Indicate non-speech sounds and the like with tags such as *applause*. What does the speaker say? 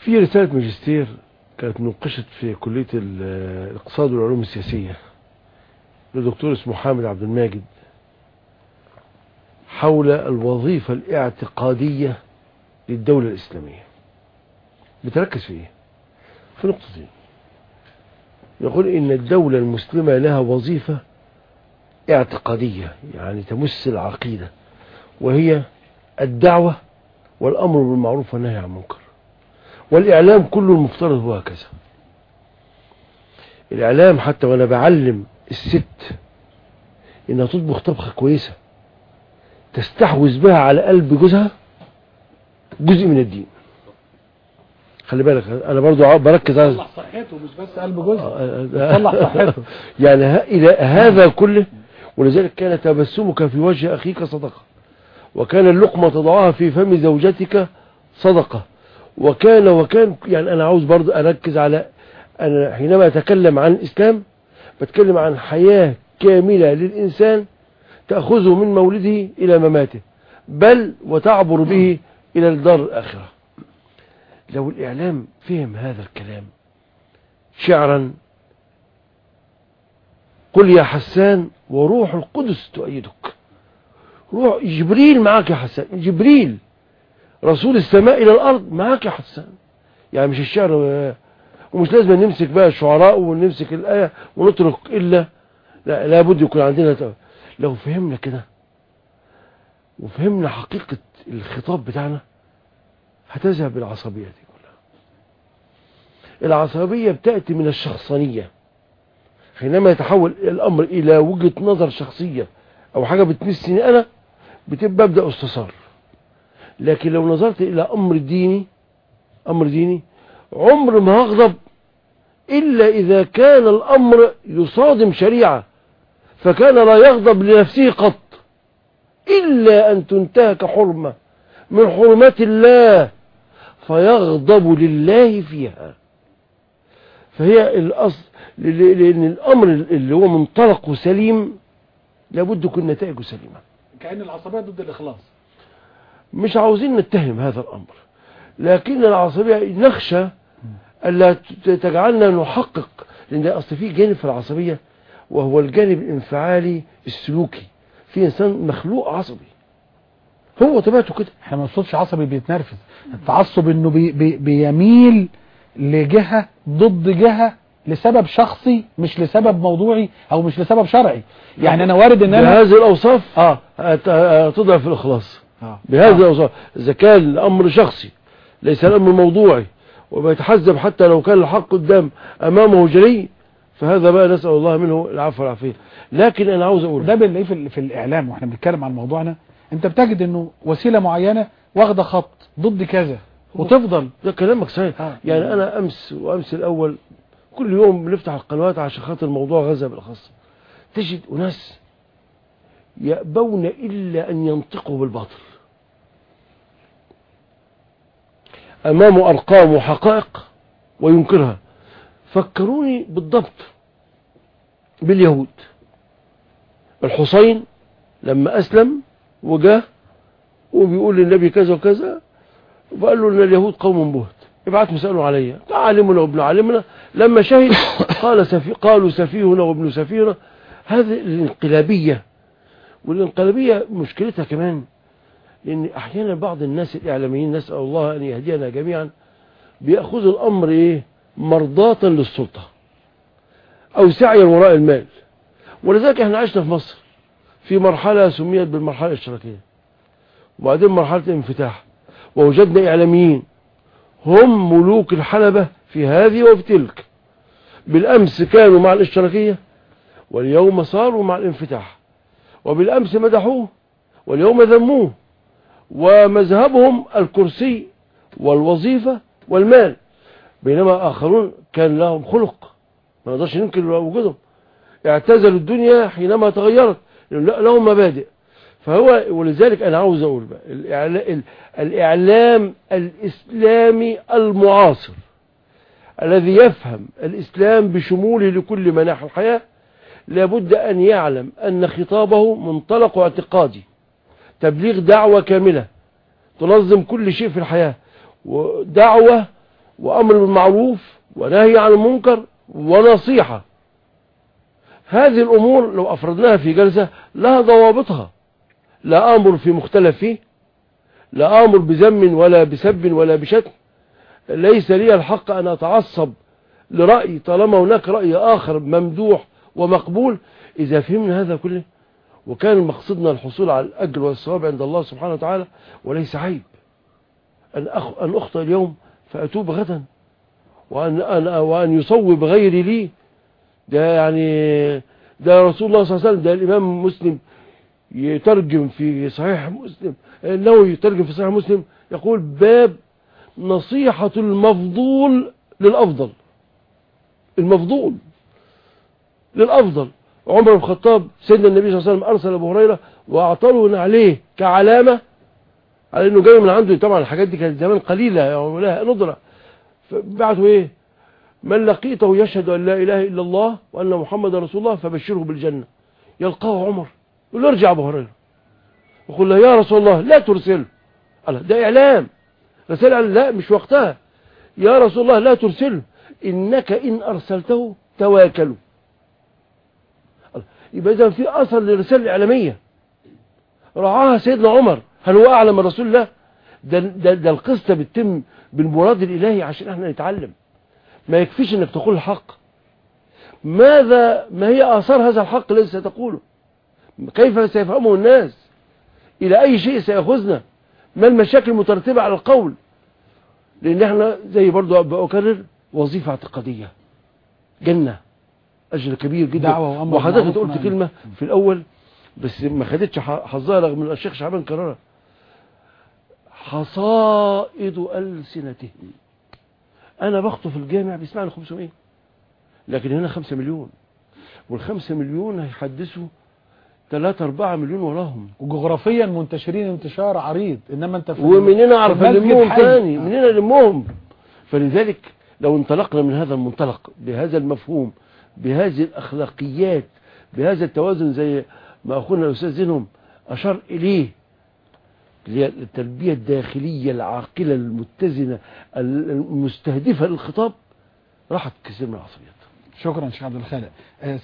في رسالة ماجستير كانت منقشت في كلية ال- الاقتصاد والعلوم السياسية لدكتور اسمه حامد عبد الماجد حول الوظيفة الاعتقادية للدولة الإسلامية. بتركز في إيه في نقطتين يقول إن الدولة المسلمة لها وظيفة اعتقادية يعني تمس العقيدة وهي الدعوة والأمر بالمعروف والنهي عن المنكر. والإعلام كله المفترض هو هكذا. الإعلام حتى وأنا بعلم الست إنها تطبخ طبخة كويسة تستحوذ بها على قلب جوزها جزء من الدين. خلي بالك أنا برضو بركز على صحته مش بس قلب جوزها. آه، صلح صحته. *laughs* يعني ه- إلى هذا كله ولذلك كان تبسمك في وجه أخيك صدقة وكان اللقمة تضعها في فم زوجتك صدقة. وكان وكان يعني أنا عاوز برضو أركز على أنا حينما أتكلم عن الإسلام بتكلم عن حياة كاملة للإنسان تأخذه من مولده إلى مماته بل وتعبر به إلى الدار الآخرة. لو الإعلام فهم هذا الكلام شعرا قل يا حسان وروح القدس تؤيدك. روح جبريل معاك يا حسان جبريل. رسول السماء إلى الأرض. معاك يا حسان. يعني مش الشعر آه، ومش لازم نمسك بقى الشعراء ونمسك الآية ونترك إلا لا لابد يكون عندنا لو فهمنا كده وفهمنا حقيقة الخطاب بتاعنا هتذهب العصبية دي كلها. العصبية بتأتي من الشخصانية. حينما يتحول الأمر إلى وجهة نظر شخصية أو حاجة بتمسني أنا بتبقى أبدأ استثار. لكن لو نظرت إلى أمر ديني أمر ديني عمر ما هغضب إلا إذا كان الأمر يصادم شريعة فكان لا يغضب لنفسه قط إلا أن تنتهك حرمة من حرمات الله فيغضب لله فيها. فهي الأصل لأن الأمر اللي هو منطلقه سليم لابد يكون نتائجه سليمة. كأن العصبية ضد الإخلاص. مش عاوزين نتهم هذا الأمر. لكن العصبية نخشى ألا تجعلنا نحقق لأن أصل في جانب في العصبية وهو الجانب الانفعالي السلوكي. في إنسان مخلوق عصبي. هو طبيعته كده. إحنا ما نقصدش عصبي بيتنرفز. التعصب إنه بي بي بيميل لجهة ضد جهة لسبب شخصي مش لسبب موضوعي أو مش لسبب شرعي. يعني أنا وارد إن أنا بهذه الأوصاف آه. هت- هتضعف الإخلاص آه. بهذه الأوصاف. إذا كان الأمر شخصي ليس الأمر موضوعي وبيتحزب حتى لو كان الحق قدام أمامه جلي فهذا بقى نسأل الله منه العفو والعافية. لكن أنا عاوز أقول وده بنلاقيه في, في الإعلام؟ وإحنا بنتكلم عن موضوعنا. أنت بتجد إنه وسيلة معينة واخدة خط ضد كذا وتفضل. ده كلامك صحيح. آه. يعني أنا أمس وأمس الأول كل يوم بنفتح القنوات عشان خاطر موضوع غزة بالأخص. تجد أناس يأبون إلا أن ينطقوا بالباطل. أمامه أرقام وحقائق وينكرها. فكروني بالضبط باليهود. الحسين لما أسلم وجاه وبيقول للنبي كذا وكذا وقال له إن اليهود قوم بهت ابعت مسألة عليا. عالمنا وابن عالمنا لما شهد *coughs* قال سفي قالوا سفيهنا وابن سفيهنا. هذه الانقلابية. والانقلابية مشكلتها كمان لأن أحيانا بعض الناس الإعلاميين نسأل الله أن يهدينا جميعا بيأخذوا الأمر إيه مرضاة للسلطة أو سعيا وراء المال. ولذلك إحنا عشنا في مصر في مرحلة سميت بالمرحلة الاشتراكية. وبعدين مرحلة الانفتاح. ووجدنا إعلاميين هم ملوك الحلبة في هذه وفي تلك. بالأمس كانوا مع الاشتراكية واليوم صاروا مع الانفتاح. وبالأمس مدحوه واليوم ذموه. ومذهبهم الكرسي والوظيفة والمال. بينما آخرون كان لهم خلق. ما نقدرش ننكر وجودهم. اعتزلوا الدنيا حينما تغيرت. لهم مبادئ. فهو ولذلك أنا عاوز أقول بقى الإعلام, الإسلامي المعاصر الذي يفهم الإسلام بشموله لكل مناحي الحياة لابد أن يعلم أن خطابه منطلق اعتقادي. تبليغ دعوة كاملة تنظم كل شيء في الحياة. ودعوة وأمر بالمعروف ونهي عن المنكر ونصيحة. هذه الأمور لو أفردناها في جلسة لها ضوابطها. لا أمر في مختلف فيه لا أمر بذم ولا بسب ولا بشتم. ليس لي الحق أن أتعصب لرأي طالما هناك رأي آخر ممدوح ومقبول. إذا فهمنا هذا كله وكان مقصدنا الحصول على الأجر والثواب عند الله سبحانه وتعالى وليس عيب. أن, أخ... أن أخطئ اليوم فأتوب غدا. وأن, أن... وأن يصوب غيري لي. ده يعني ده رسول الله صلى الله عليه وسلم ده الإمام مسلم يترجم في صحيح مسلم انه يترجم في صحيح مسلم يقول باب نصيحة المفضول للأفضل. المفضول للأفضل. عمر بن الخطاب سيدنا النبي صلى الله عليه وسلم أرسل أبو هريرة وأعطله عليه كعلامة على أنه جاي من عنده. طبعا الحاجات دي كانت زمان قليلة يعني لها نظرة فبعته إيه؟ من لقيته يشهد أن لا إله إلا الله وأن محمد رسول الله فبشره بالجنة. يلقاه عمر. يقول له ارجع أبو هريرة. يقول له يا رسول الله لا ترسله قال ده إعلام. رسالة قال لا مش وقتها. يا رسول الله لا ترسله إنك إن أرسلته تواكلوا يبقى إذا في أثر للرسالة الإعلامية. رعاها سيدنا عمر هل هو أعلم من رسول الله؟ ده, ده, ده القصة بتتم بالمراد الإلهي عشان إحنا نتعلم. ما يكفيش إنك تقول الحق. ماذا ما هي آثار هذا الحق الذي ستقوله؟ كيف سيفهمه الناس؟ إلى أي شيء سيأخذنا؟ ما المشاكل المترتبة على القول؟ لأن إحنا زي برضو بأكرر وظيفة اعتقادية. جنة. أجر كبير جدا. وحضرتك قلت ونهي. كلمة في الأول بس ما خدتش حظها رغم ان الشيخ شعبان كررها حصائد ألسنتهم أنا بخطب في الجامع بيسمعني 500 لكن هنا 5 مليون. والخمسة مليون هيحدثوا 3 4 مليون وراهم. وجغرافيا منتشرين انتشار عريض. إنما أنت في ومننا المسجد نلمهم حي. تاني. آه. مننا نلمهم. فلذلك لو انطلقنا من هذا المنطلق بهذا المفهوم بهذه الأخلاقيات بهذا التوازن زي ما أخونا الأستاذ زينهم أشار إليه التربية الداخلية العاقلة المتزنة المستهدفة للخطاب راحت كثير من العصبيات. شكرا شيخ عبد الخالق. آه،